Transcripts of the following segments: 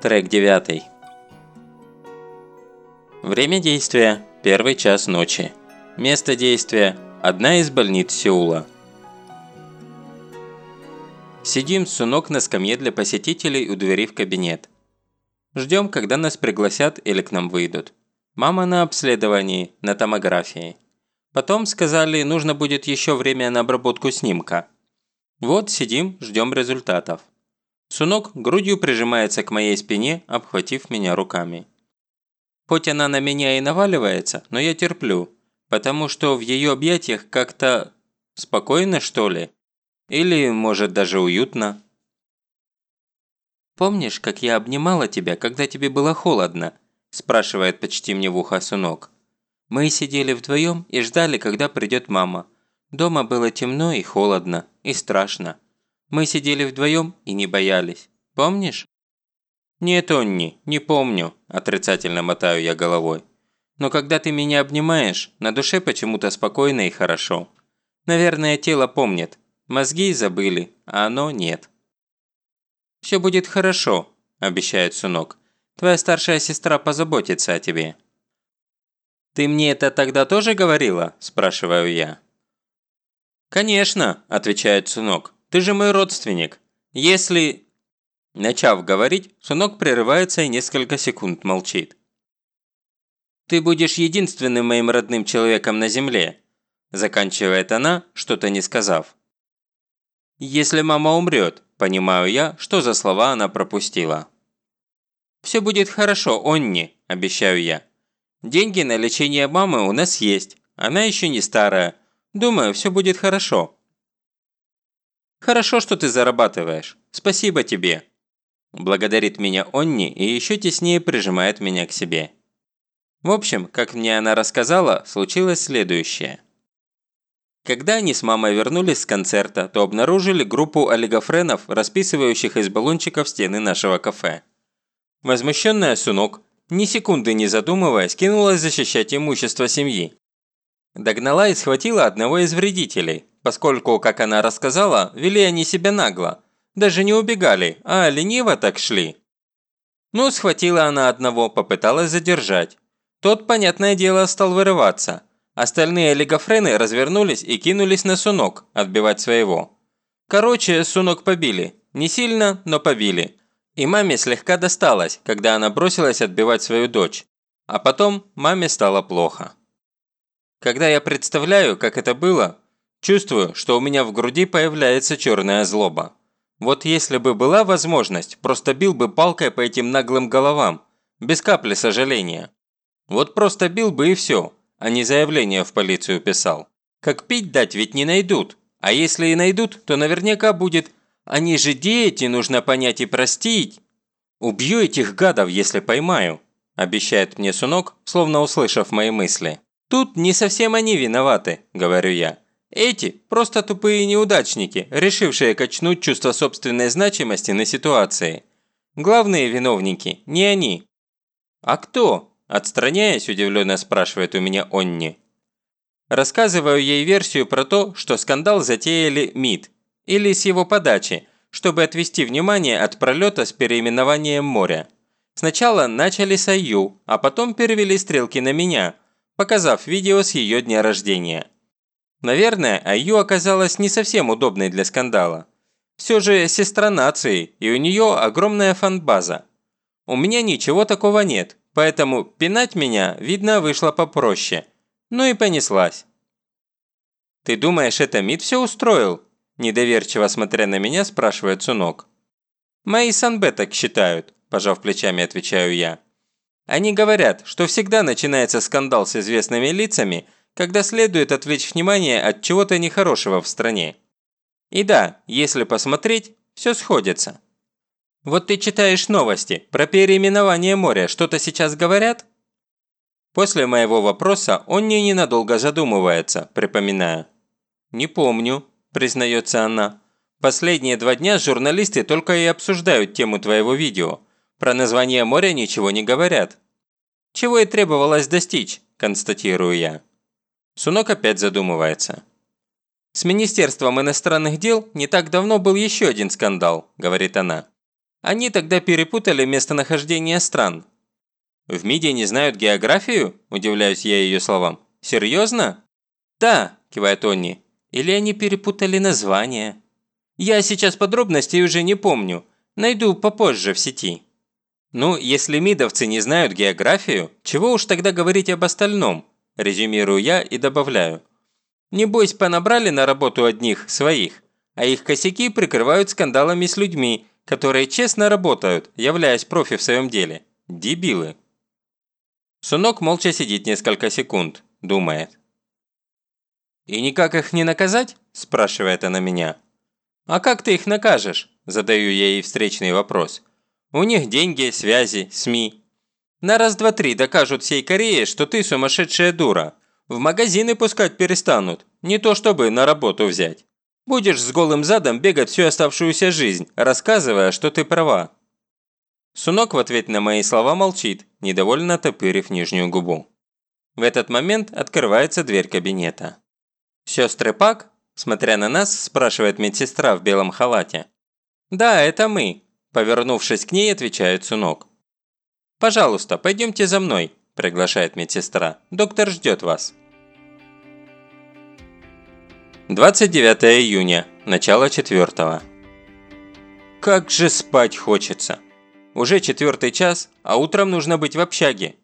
Трек 9. Время действия – первый час ночи. Место действия – одна из больниц Сеула. Сидим Сунок на скамье для посетителей у двери в кабинет. Ждем, когда нас пригласят или к нам выйдут. Мама на обследовании, на томографии. Потом сказали, нужно будет еще время на обработку снимка. Вот сидим, ждем результатов. Сунок грудью прижимается к моей спине, обхватив меня руками. Хоть она на меня и наваливается, но я терплю, потому что в ее объятиях как-то спокойно, что ли? Или, может, даже уютно? «Помнишь, как я обнимала тебя, когда тебе было холодно?» – спрашивает почти мне в ухо Сунок. «Мы сидели вдвоем и ждали, когда придет мама. Дома было темно и холодно, и страшно. Мы сидели вдвоем и не боялись. Помнишь?» «Нет, Онни, не помню», – отрицательно мотаю я головой. «Но когда ты меня обнимаешь, на душе почему-то спокойно и хорошо. Наверное, тело помнит. Мозги забыли, а оно нет». «Все будет хорошо», – обещает Сунок. «Твоя старшая сестра позаботится о тебе». «Ты мне это тогда тоже говорила?» – спрашиваю я. «Конечно», – отвечает Сунок. Ты же мой родственник. Если...» Начав говорить, Сунок прерывается и несколько секунд молчит. «Ты будешь единственным моим родным человеком на земле», заканчивает она, что-то не сказав. «Если мама умрет», понимаю я, что за слова она пропустила. «Все будет хорошо, Онни», – обещаю я. «Деньги на лечение мамы у нас есть, она еще не старая. Думаю, все будет хорошо». «Хорошо, что ты зарабатываешь. Спасибо тебе!» Благодарит меня Онни и еще теснее прижимает меня к себе. В общем, как мне она рассказала, случилось следующее. Когда они с мамой вернулись с концерта, то обнаружили группу олигофренов, расписывающих из баллончиков стены нашего кафе. Возмущенная Сунок, ни секунды не задумываясь, кинулась защищать имущество семьи. Догнала и схватила одного из вредителей, поскольку, как она рассказала, вели они себя нагло. Даже не убегали, а лениво так шли. Ну, схватила она одного, попыталась задержать. Тот, понятное дело, стал вырываться. Остальные олигофрены развернулись и кинулись на Сунок, отбивать своего. Короче, Сунок побили. Не сильно, но побили. И маме слегка досталось, когда она бросилась отбивать свою дочь. А потом маме стало плохо. Когда я представляю, как это было, Чувствую, что у меня в груди появляется черная злоба. Вот если бы была возможность, просто бил бы палкой по этим наглым головам, без капли сожаления. Вот просто бил бы и все, а не заявление в полицию писал. Как пить дать ведь не найдут, а если и найдут, то наверняка будет «они же дети, нужно понять и простить». «Убью этих гадов, если поймаю», – обещает мне Сунок, словно услышав мои мысли. «Тут не совсем они виноваты», – говорю я. Эти – просто тупые неудачники, решившие качнуть чувство собственной значимости на ситуации. Главные виновники – не они. «А кто?» – отстраняясь, удивленно спрашивает у меня Онни. Рассказываю ей версию про то, что скандал затеяли МИД, или с его подачи, чтобы отвести внимание от пролета с переименованием моря. Сначала начали с Аю, а потом перевели стрелки на меня, показав видео с ее дня рождения. Наверное, Аю оказалась не совсем удобной для скандала. Все же сестра нации, и у нее огромная фанбаза. У меня ничего такого нет, поэтому пинать меня, видно, вышло попроще. Ну и понеслась. «Ты думаешь, это МИД все устроил?» Недоверчиво смотря на меня, спрашивает Сунок. «Мои санбе так считают», – пожав плечами, отвечаю я. «Они говорят, что всегда начинается скандал с известными лицами – когда следует отвлечь внимание от чего-то нехорошего в стране. И да, если посмотреть, все сходится. Вот ты читаешь новости, про переименование моря что-то сейчас говорят? После моего вопроса он не ненадолго задумывается, припоминая. «Не помню», – признается она. «Последние два дня журналисты только и обсуждают тему твоего видео. Про название моря ничего не говорят». «Чего и требовалось достичь», – констатирую я. Сунок опять задумывается. «С Министерством иностранных дел не так давно был еще один скандал», – говорит она. Они тогда перепутали местонахождение стран. В МИДе не знают географию? Удивляюсь я ее словам. Серьезно? Да, кивает Онни. Или они перепутали название? Я сейчас подробностей уже не помню. Найду попозже в сети. Ну, если мидовцы не знают географию, чего уж тогда говорить об остальном? Резюмирую я и добавляю. Небось, понабрали на работу одних, своих, а их косяки прикрывают скандалами с людьми, которые честно работают, являясь профи в своем деле. Дебилы. Сунок молча сидит несколько секунд, думает. «И никак их не наказать?» – спрашивает она меня. «А как ты их накажешь?» – задаю я ей встречный вопрос. «У них деньги, связи, СМИ. На раз-два-три докажут всей Корее, что ты сумасшедшая дура. В магазины пускать перестанут, не то чтобы на работу взять. Будешь с голым задом бегать всю оставшуюся жизнь, рассказывая, что ты права». Сунок в ответ на мои слова молчит, недовольно топырив нижнюю губу. В этот момент открывается дверь кабинета. «Сестры Пак?» – смотря на нас, спрашивает медсестра в белом халате. «Да, это мы», – повернувшись к ней, отвечает Сунок. «Пожалуйста, пойдемте за мной», – приглашает медсестра. «Доктор ждет вас». 29 июня, начало четвертого. Как же спать хочется. Уже четвертый час, а утром нужно быть в общаге.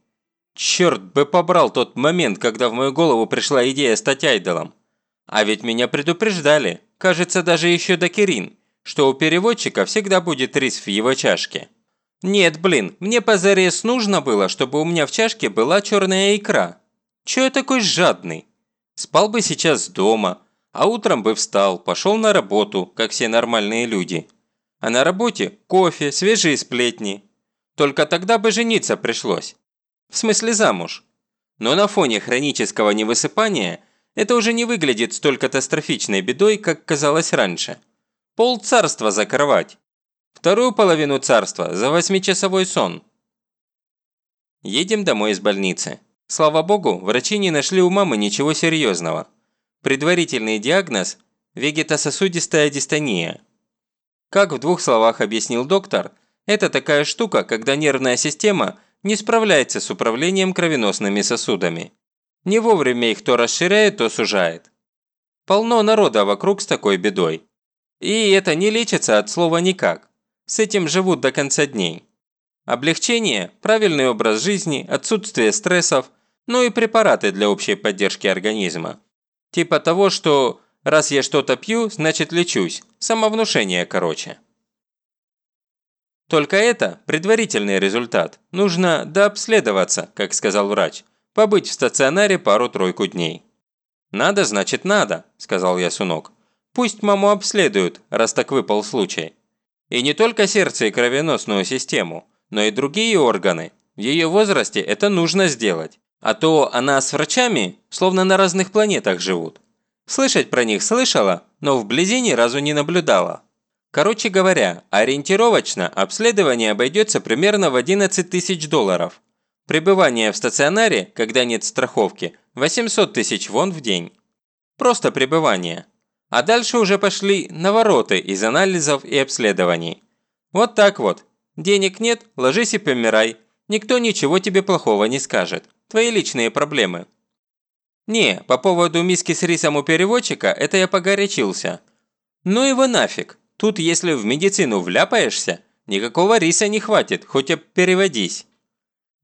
Черт бы побрал тот момент, когда в мою голову пришла идея стать айдолом. А ведь меня предупреждали, кажется, даже еще до Кирин, что у переводчика всегда будет рис в его чашке. Нет, блин, мне позарез нужно было, чтобы у меня в чашке была черная икра. Чё я такой жадный? Спал бы сейчас дома, а утром бы встал, пошел на работу, как все нормальные люди. А на работе кофе, свежие сплетни. Только тогда бы жениться пришлось. В смысле замуж. Но на фоне хронического невысыпания это уже не выглядит столь катастрофичной бедой, как казалось раньше. Пол царства закрывать. Вторую половину царства за восьмичасовой сон. Едем домой из больницы. Слава богу, врачи не нашли у мамы ничего серьезного. Предварительный диагноз – вегетососудистая дистония. Как в двух словах объяснил доктор, это такая штука, когда нервная система не справляется с управлением кровеносными сосудами. Не вовремя их то расширяет, то сужает. Полно народа вокруг с такой бедой. И это не лечится от слова никак. С этим живут до конца дней. Облегчение, правильный образ жизни, отсутствие стрессов, ну и препараты для общей поддержки организма. Типа того, что раз я что-то пью, значит лечусь. Самовнушение, короче. Только это предварительный результат. Нужно дообследоваться, как сказал врач. Побыть в стационаре пару-тройку дней. «Надо, значит надо», – сказал я Сунок. «Пусть маму обследуют, раз так выпал случай. И не только сердце и кровеносную систему, но и другие органы. В ее возрасте это нужно сделать. А то она с врачами словно на разных планетах живут. Слышать про них слышала, но вблизи ни разу не наблюдала. Короче говоря, ориентировочно обследование обойдется примерно в 11 тысяч долларов. Пребывание в стационаре, когда нет страховки, 800 тысяч вон в день. Просто пребывание. А дальше уже пошли навороты из анализов и обследований. Вот так вот. Денег нет, ложись и помирай. Никто ничего тебе плохого не скажет. Твои личные проблемы. Не, по поводу миски с рисом у переводчика, это я погорячился. Ну его нафиг. Тут если в медицину вляпаешься, никакого риса не хватит, хоть и переводись.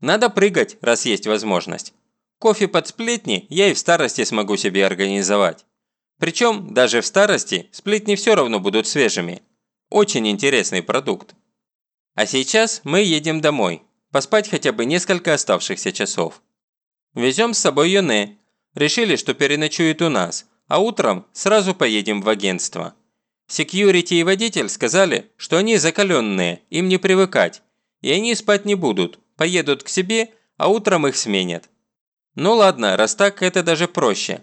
Надо прыгать, раз есть возможность. Кофе под сплетни я и в старости смогу себе организовать. Причем, даже в старости, сплетни все равно будут свежими. Очень интересный продукт. А сейчас мы едем домой. Поспать хотя бы несколько оставшихся часов. Везем с собой Йоне. Решили, что переночует у нас, а утром сразу поедем в агентство. Секьюрити и водитель сказали, что они закаленные, им не привыкать, и они спать не будут, поедут к себе, а утром их сменят. Ну ладно, раз так, это даже проще.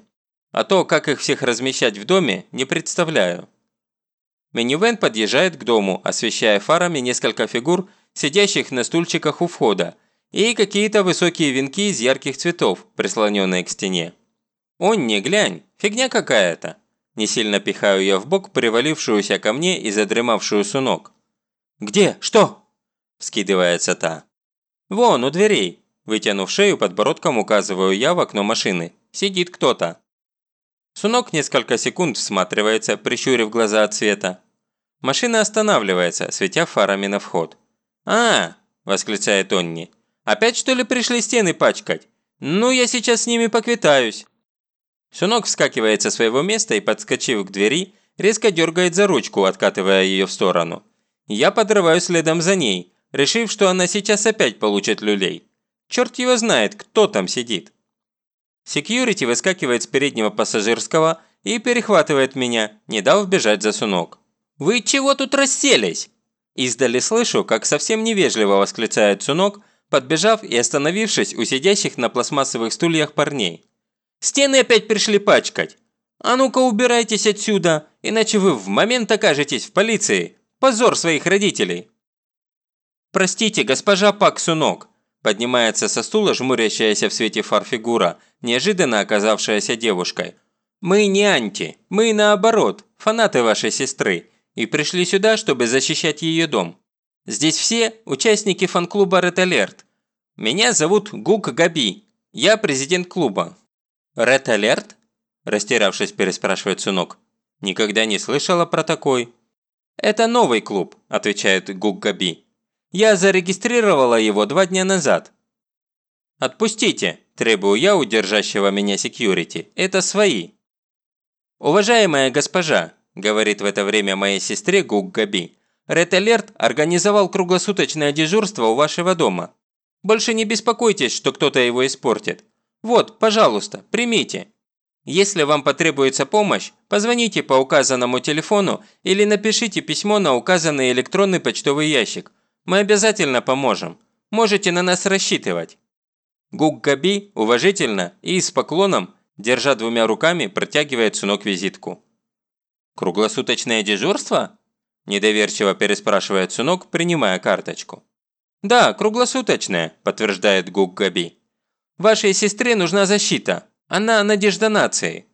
А то, как их всех размещать в доме, не представляю. Минивэн подъезжает к дому, освещая фарами несколько фигур, сидящих на стульчиках у входа, и какие-то высокие венки из ярких цветов, прислоненные к стене. «Он не глянь, фигня какая-то!» Не сильно пихаю я в бок привалившуюся ко мне и задремавшую сунок. «Где? Что?» – вскидывается та. «Вон, у дверей!» – вытянув шею, подбородком указываю я в окно машины. «Сидит кто-то». Сунок несколько секунд всматривается, прищурив глаза от света. Машина останавливается, светя фарами на вход. «А!» – восклицает Онни. «Опять что ли пришли стены пачкать? Ну, я сейчас с ними поквитаюсь». Сунок вскакивает со своего места и, подскочив к двери, резко дергает за ручку, откатывая ее в сторону. Я подрываю следом за ней, решив, что она сейчас опять получит люлей. Черт его знает, кто там сидит. Секьюрити выскакивает с переднего пассажирского и перехватывает меня, не дав бежать за сунок. «Вы чего тут расселись?» Издали слышу, как совсем невежливо восклицает сунок, подбежав и остановившись у сидящих на пластмассовых стульях парней. «Стены опять пришли пачкать! А ну-ка убирайтесь отсюда, иначе вы в момент окажетесь в полиции! Позор своих родителей!» «Простите, госпожа Пак Сунок!» Поднимается со стула жмурящаяся в свете фар фигура, неожиданно оказавшаяся девушкой. «Мы не анти, мы наоборот, фанаты вашей сестры, и пришли сюда, чтобы защищать ее дом. Здесь все участники фан-клуба Red Alert. Меня зовут Гук Габи, я президент клуба». «Red Alert?» – растерявшись, переспрашивает сынок. «Никогда не слышала про такой». «Это новый клуб», – отвечает Гук Габи. «Я зарегистрировала его два дня назад». «Отпустите», – требую я у держащего меня секьюрити. «Это свои». «Уважаемая госпожа», – говорит в это время моей сестре Гук Габи, «Ред Алерт организовал круглосуточное дежурство у вашего дома. Больше не беспокойтесь, что кто-то его испортит. Вот, пожалуйста, примите». Если вам потребуется помощь, позвоните по указанному телефону или напишите письмо на указанный электронный почтовый ящик. Мы обязательно поможем. Можете на нас рассчитывать». Гук Габи уважительно и с поклоном, держа двумя руками, протягивает сынок визитку. «Круглосуточное дежурство?» – недоверчиво переспрашивает сынок, принимая карточку. «Да, круглосуточное», – подтверждает Гук Габи. «Вашей сестре нужна защита. Она надежда нации».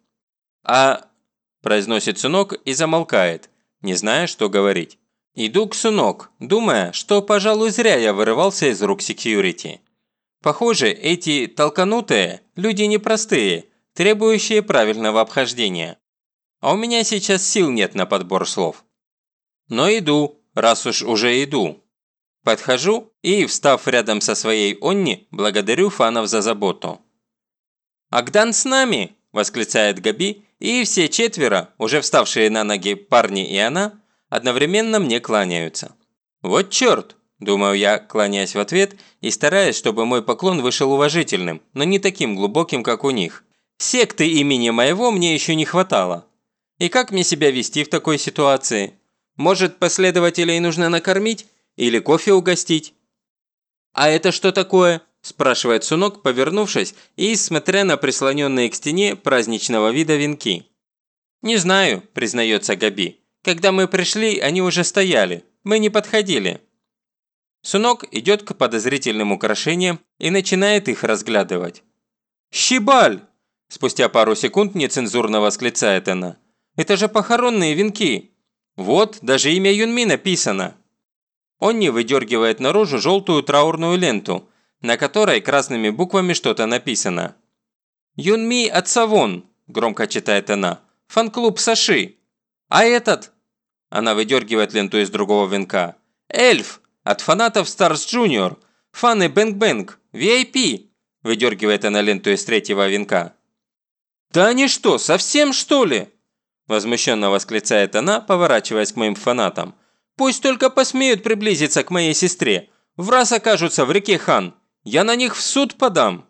«А...» – произносит сынок и замолкает, не зная, что говорить. Иду к сынок, думая, что, пожалуй, зря я вырывался из рук секьюрити. Похоже, эти толканутые – люди непростые, требующие правильного обхождения. А у меня сейчас сил нет на подбор слов. Но иду, раз уж уже иду. Подхожу и, встав рядом со своей Онни, благодарю фанов за заботу. «Агдан с нами!» – восклицает Габи, и все четверо, уже вставшие на ноги парни и она, одновременно мне кланяются. «Вот черт!» – думаю я, кланяясь в ответ и стараясь, чтобы мой поклон вышел уважительным, но не таким глубоким, как у них. Секты имени моего мне еще не хватало. И как мне себя вести в такой ситуации? Может, последователей нужно накормить? Или кофе угостить? «А это что такое?» – спрашивает Сунок, повернувшись и смотря на прислоненные к стене праздничного вида венки. «Не знаю», – признается Габи. «Когда мы пришли, они уже стояли. Мы не подходили». Сунок идет к подозрительным украшениям и начинает их разглядывать. «Щибаль!» – спустя пару секунд нецензурно восклицает она. «Это же похоронные венки! Вот, даже имя Юнми написано!» Онни выдергивает наружу желтую траурную ленту, на которой красными буквами что-то написано. «Юнми от Савон», – громко читает она, – «фан-клуб Саши». «А этот?» – она выдергивает ленту из другого венка. «Эльф, от фанатов Старс Джуниор, фаны Бэнк Бэнк, VIP», – выдергивает она ленту из третьего венка. «Да они что, совсем что ли?» – возмущенно восклицает она, поворачиваясь к моим фанатам. «Пусть только посмеют приблизиться к моей сестре, в раз окажутся в реке Хан». Я на них в суд подам!»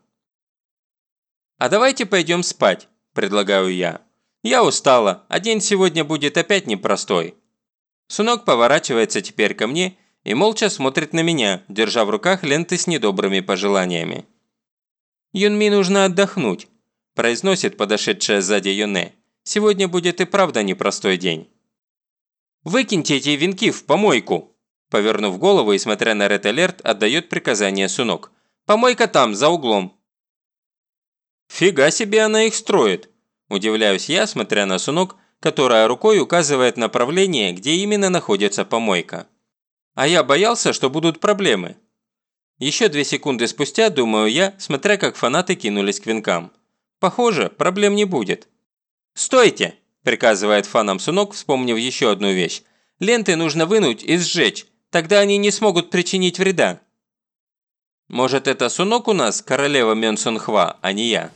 «А давайте пойдем спать», – предлагаю я. «Я устала, а день сегодня будет опять непростой». Сунок поворачивается теперь ко мне и молча смотрит на меня, держа в руках ленты с недобрыми пожеланиями. «Юнми нужно отдохнуть», – произносит подошедшая сзади Юне. «Сегодня будет и правда непростой день». «Выкиньте эти венки в помойку!» Повернув голову и смотря на Ред Алерт, отдает приказание Сунок. Помойка там, за углом». «Фига себе она их строит!» – удивляюсь я, смотря на сунок, которая рукой указывает направление, где именно находится помойка. А я боялся, что будут проблемы. Еще две секунды спустя, думаю я, смотря как фанаты кинулись к венкам. Похоже, проблем не будет. «Стойте!» – приказывает фанам Сунок, вспомнив еще одну вещь. «Ленты нужно вынуть и сжечь, тогда они не смогут причинить вреда». Может, это Сунок у нас, королева Мёнсунхва, а не я?